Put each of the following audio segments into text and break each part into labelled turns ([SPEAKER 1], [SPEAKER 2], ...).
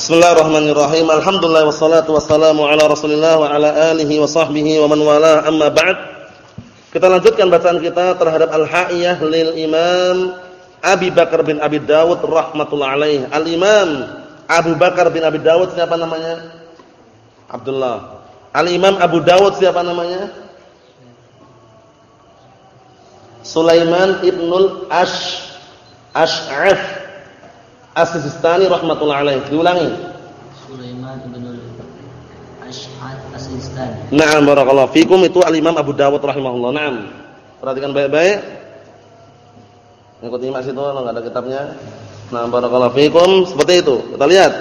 [SPEAKER 1] Bismillahirrahmanirrahim. Alhamdulillah wassalatu wassalamu ala Rasulillah wa ala alihi wa sahbihi wa man wala amma ba'd. Kita lanjutkan bacaan kita terhadap Al-Ha'iyah lil Imam Abi Bakar bin Abi Dawud rahmatullah alaih. Al-Imam Abu Bakar bin Abi Dawud siapa namanya? Abdullah. Al-Imam Abu Dawud siapa namanya? Sulaiman ibnul Ash Ash'af As-Sistani rahmatullah alaih. Diulangi.
[SPEAKER 2] Sulaiman bin Ash'ad As-Sistani.
[SPEAKER 1] Naam barakallahu fikum itu al-Imam Abu Dawud rahimahullah. Naam. Perhatikan baik-baik. Ngikuti Mas itu kalau enggak ada kitabnya. Naam barakallahu fikum seperti itu. Kita lihat.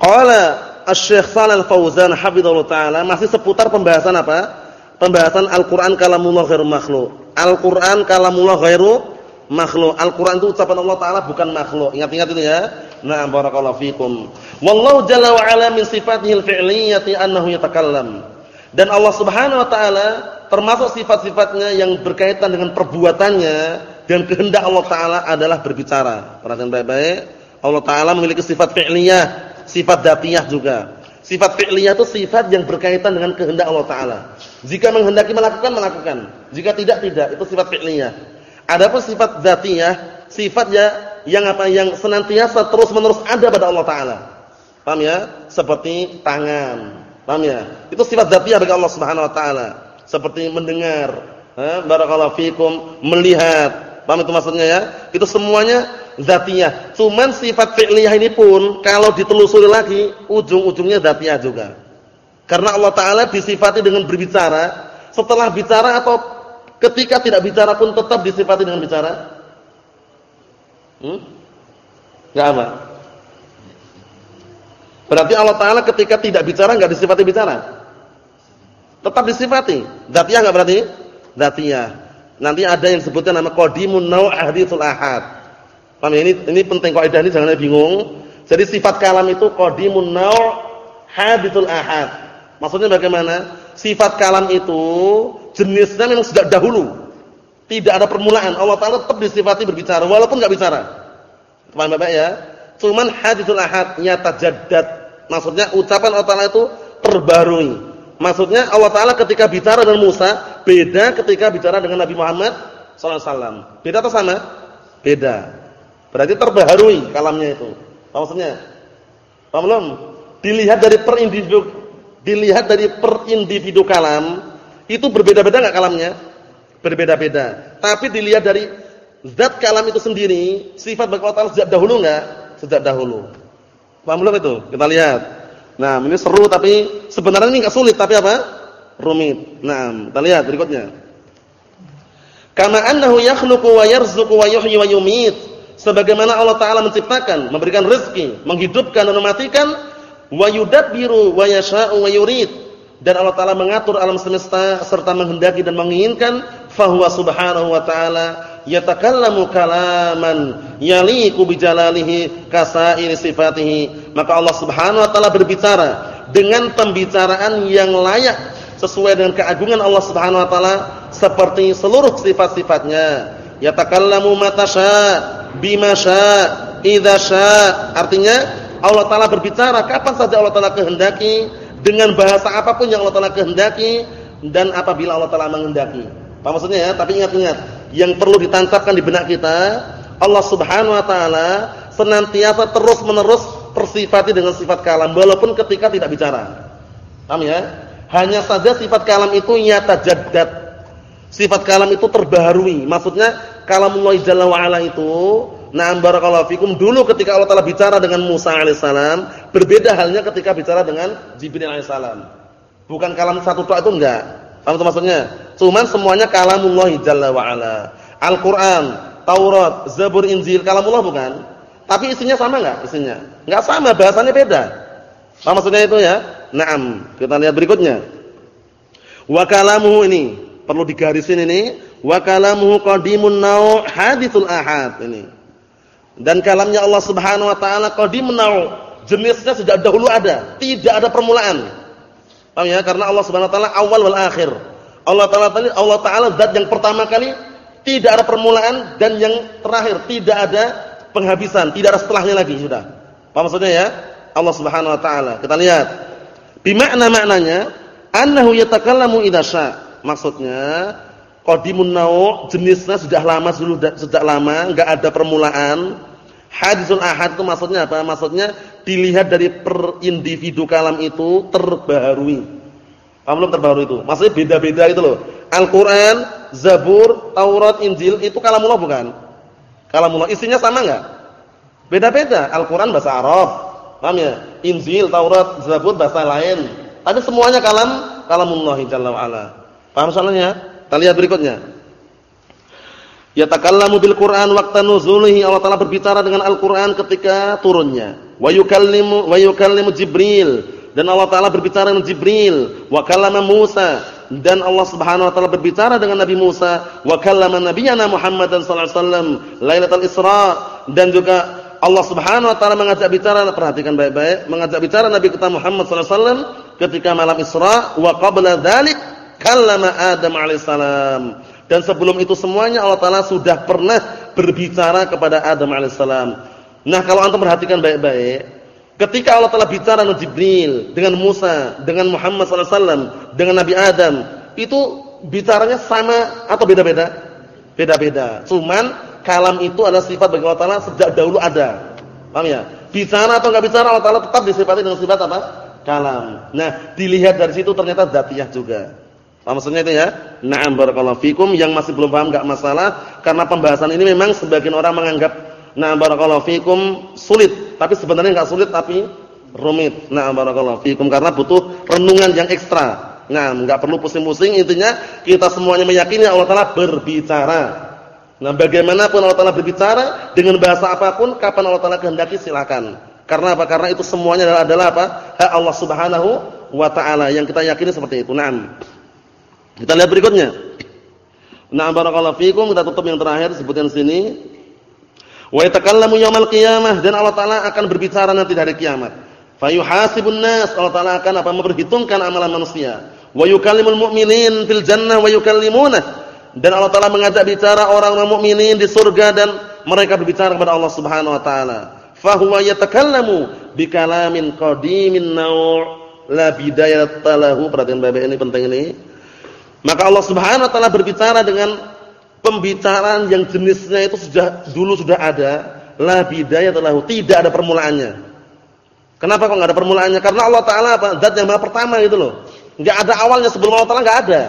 [SPEAKER 1] Qala Asy-Syaikh Shalal Fauzan hafizallahu taala masih seputar pembahasan apa? Pembahasan Al-Qur'an kalamullah ghairu makhluk. Al-Qur'an kalamullah ghairu makhluk. Al-Qur'an itu ucapan Allah taala bukan makhluk. Ingat-ingat itu ya. Nah, barakallahu fikum. Wallahu jalla wa ala min sifatihi al-fi'liyyati annahu yatakallam. Dan Allah Subhanahu wa taala termasuk sifat-sifatnya yang berkaitan dengan perbuatannya dan kehendak Allah taala adalah berbicara. Perhatikan baik-baik. Allah taala memiliki sifat fi'liyah, sifat dzatiyah juga. Sifat fi'liyah itu sifat yang berkaitan dengan kehendak Allah taala. Jika menghendaki melakukan, melakukan. Jika tidak, tidak. Itu sifat fi'liyah. Adapun sifat dzatiyah, sifat ya yang apa yang senantiasa terus-menerus ada pada Allah taala. Paham ya? Seperti tangan. Paham ya? Itu sifat dzatiyah bagi Allah Subhanahu wa taala. Seperti mendengar, eh, barakallahu fikum, melihat. Paham itu maksudnya ya? Itu semuanya dzatiyah. Cuman sifat fi'liyah ini pun kalau ditelusuri lagi ujung-ujungnya dzatiyah juga. Karena Allah taala disifati dengan berbicara, setelah bicara atau Ketika tidak bicara pun tetap disifati dengan bicara. Hmm? Apa? Berarti Allah Taala ketika tidak bicara enggak disifati bicara. Tetap disifati. Dzatiyah enggak berarti? Dzatiyah. Nanti ada yang sebutnya nama qadimun nau' haditsul ahad. Paham ya? Ini ini penting kaidah ini jangan bingung. Jadi sifat kalam itu qadimun nau' haditsul ahad. Maksudnya bagaimana? Sifat kalam itu jenisnya memang sejak dahulu. Tidak ada permulaan. Allah Taala tetap disifati berbicara walaupun enggak bicara. Paham Bapak ya? Cuman hadithul ahad nyata jaddad. Maksudnya ucapan Allah Taala itu terbarui. Maksudnya Allah Taala ketika bicara dengan Musa beda ketika bicara dengan Nabi Muhammad wasallam. Beda atau sama? Beda. Berarti terbaharui kalamnya itu. Apa maksudnya? Paham belum? Dilihat dari per individu dilihat dari per individu kalam itu berbeda-beda enggak kalamnya? Berbeda-beda. Tapi dilihat dari zat kalam itu sendiri, sifat bagi Allah sejak dahulu enggak? Sejak dahulu. Paham belum itu? Kita lihat. Nah, ini seru tapi sebenarnya ini enggak sulit tapi apa? Rumit. Nah, kita lihat berikutnya. Kama annahu yakhluqu wa yarzuqu wa yuhyi wa yumit. Sebagaimana Allah Taala menciptakan, memberikan rezeki, menghidupkan dan mematikan, wa yudabbiru wa yasha'u wa yurid dan Allah taala mengatur alam semesta serta menghendaki dan menginginkan fahuwa subhanahu wa taala yatakallamu kalaman yaliqu bijalalihi kasairi sifatihi. Maka Allah subhanahu wa taala berbicara dengan pembicaraan yang layak sesuai dengan keagungan Allah subhanahu wa taala seperti seluruh sifat-sifatnya. Yatakallamu matasya bima sya idza sya artinya Allah taala berbicara kapan saja Allah taala kehendaki dengan bahasa apa pun yang Allah Taala kehendaki dan apabila Allah Taala menghendaki. Apa maksudnya ya? Tapi ingat-ingat, yang perlu ditancapkan di benak kita, Allah Subhanahu wa taala senantiasa terus-menerus tersifati dengan sifat kalam walaupun ketika tidak bicara. Paham ya? Hanya saja sifat kalam itu nyata jaddad. Sifat kalam itu terbaharui. Maksudnya kalamullah jalla wa ala itu Na'am barakallahu fikum dulu ketika Allah Taala bicara dengan Musa alaihissalam, berbeda halnya ketika bicara dengan Jibril alaihissalam. Bukan kalam satu tok itu enggak. Paham maksudnya? Cuman semuanya kalamullah jalla wa ala. Al-Qur'an, Taurat, Zabur, Injil kalamullah bukan? Tapi isinya sama enggak isinya? Enggak sama, bahasanya beda. Paham maksudnya itu ya? Naam. Kita lihat berikutnya. Wa kalamuhu ini perlu digarisin ini, wa kalamuhu qadimun nau' hadithul ahad ini. Dan kalamnya Allah Subhanahu wa taala qadimun Jenisnya sejak dahulu ada, tidak ada permulaan. Paham ya? Karena Allah Subhanahu wa taala awal wal akhir. Allah taala Allah taala zat yang pertama kali tidak ada permulaan dan yang terakhir tidak ada penghabisan, tidak ada setelahnya lagi sudah. Apa maksudnya ya? Allah Subhanahu wa taala. Kita lihat. Bimakna maknanya annahu yatakallamu idza. Maksudnya qadimun nau' jenisnya sudah lama sudah sudah lama, enggak ada permulaan. Hadisul ahad itu maksudnya apa? Maksudnya dilihat dari per individu kalam itu terbaharui. Paham belum terbaru itu? Maksudnya beda-beda itu loh. Al-Qur'an, Zabur, Taurat, Injil itu kalamullah bukan? Kalamullah isinya sama enggak? Beda-beda. Al-Qur'an bahasa Arab. Paham ya? Injil, Taurat, Zabur bahasa lain. Tapi semuanya kalam kalamullah jalla wa ala. Paham soalnya? Kita lihat berikutnya. Yatakallamu bil Qur'an waqta nuzulihi. Allah Taala berbicara dengan Al-Qur'an ketika turunnya. Wa yukallimu wa yukallimu Jibril. Dan Allah Taala berbicara dengan Jibril. Wa kallama Musa. Dan Allah Subhanahu wa taala berbicara dengan Nabi Musa. Wa kallama nabiyana Muhammadan sallallahu alaihi wasallam Lailatul Isra. Dan juga Allah Subhanahu wa taala mengajak bicara perhatikan baik-baik mengajak bicara Nabi kita Muhammad sallallahu alaihi wasallam ketika malam Isra. Wa qabla dzalik kallama Adam alaihissalam dan sebelum itu semuanya Allah Taala sudah pernah berbicara kepada Adam alaihissalam. Nah, kalau antum perhatikan baik-baik, ketika Allah Taala bicara dengan Jibril, dengan Musa, dengan Muhammad SAW, dengan Nabi Adam, itu bicaranya sama atau beda-beda? Beda-beda. Cuman kalam itu adalah sifat bagi Allah Taala sejak dahulu ada. Paham ya? Bicara atau enggak bicara Allah Taala tetap disifati dengan sifat apa? Kalam. Nah, dilihat dari situ ternyata dzatiyah juga. Apa maksudnya itu ya? Na'am barakallahu fikum yang masih belum paham enggak masalah karena pembahasan ini memang sebagian orang menganggap na'am barakallahu fikum sulit, tapi sebenarnya enggak sulit tapi rumit. Na'am barakallahu fikum karena butuh renungan yang ekstra. Nah, enggak perlu pusing-pusing intinya kita semuanya meyakini Allah Taala berbicara. Nah, bagaimanapun Allah Taala berbicara dengan bahasa apa pun kapan Allah Taala kehendaki silakan. Karena apa? Karena itu semuanya adalah, adalah apa? Hak Allah Subhanahu wa taala yang kita yakini seperti itu. Naam. Kita lihat berikutnya. Nah, barakallahu fikum, kita tutup yang terakhir sebutkan sini. Wa yatakallamu yaumil qiyamah dan Allah taala akan berbicara nanti dari kiamat. Fayuhasibun nas, Allah taala akan apa memperhitungkan amalan manusia. Wa yukallimul mu'minin fil jannah wa yukallimuna. Dan Allah taala mengajak bicara orang-orang mukminin di surga dan mereka berbicara kepada Allah Subhanahu wa taala. Fahuwa yatakallamu bikalamin qadimin naw' la bidayata lahu. Perhatian Bapak ini penting ini maka Allah Subhanahu wa taala berbicara dengan pembicaraan yang jenisnya itu sudah dulu sudah ada, la bidayah lahu, tidak ada permulaannya. Kenapa kok enggak ada permulaannya? Karena Allah taala apa? Zat yang maha pertama gitu loh. Enggak ada awalnya sebelum Allah taala enggak ada.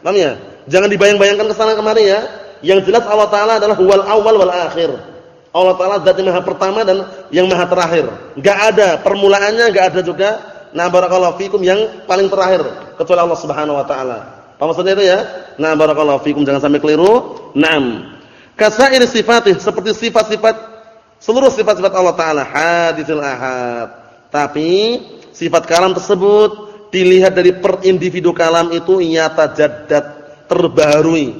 [SPEAKER 1] Paham ya? Jangan dibayang-bayangkan ke sana kemari ya. Yang jelas Allah taala adalah huwal awal wal akhir. Allah taala zat maha pertama dan yang maha terakhir. Enggak ada permulaannya, enggak ada juga nah barakallahu fikum yang paling terakhir kecuali Allah Subhanahu wa taala. Apa maksudnya itu ya? Nah, barakallahu fikum jangan sampai keliru. Naam. Kasair sifatih seperti sifat-sifat seluruh sifat-sifat Allah taala haditsul ahad. Tapi sifat kalam tersebut dilihat dari per individu kalam itu nyata jaddad, terbarui,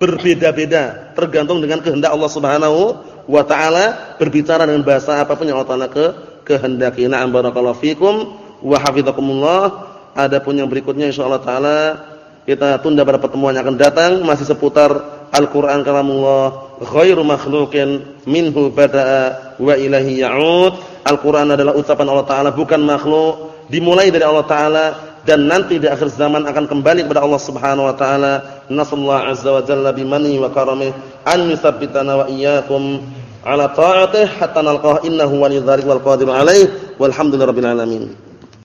[SPEAKER 1] berbeda-beda tergantung dengan kehendak Allah Subhanahu wa taala berbicara dengan bahasa apa pun yang Allah taala ke kehendaki. Na'am barakallahu fikum wa hafizakumullah. Adapun yang berikutnya insyaallah taala kita tunda pada pertemuan yang akan datang masih seputar Al-Qur'an kalamullah ghairu makhluqin minhu bada'a wa ilahi ya'ud. Al-Qur'an adalah ucapan Allah taala bukan makhluk, dimulai dari Allah taala dan nanti di akhir zaman akan kembali kepada Allah Subhanahu wa taala. Nasallahu azza wa jalla bimani wa karamih an yuthabbitana wa iyyakum ala ta'atihi hatta nalqah innahu waliyyul wal qadiru alaih walhamdulillahirabbil alamin.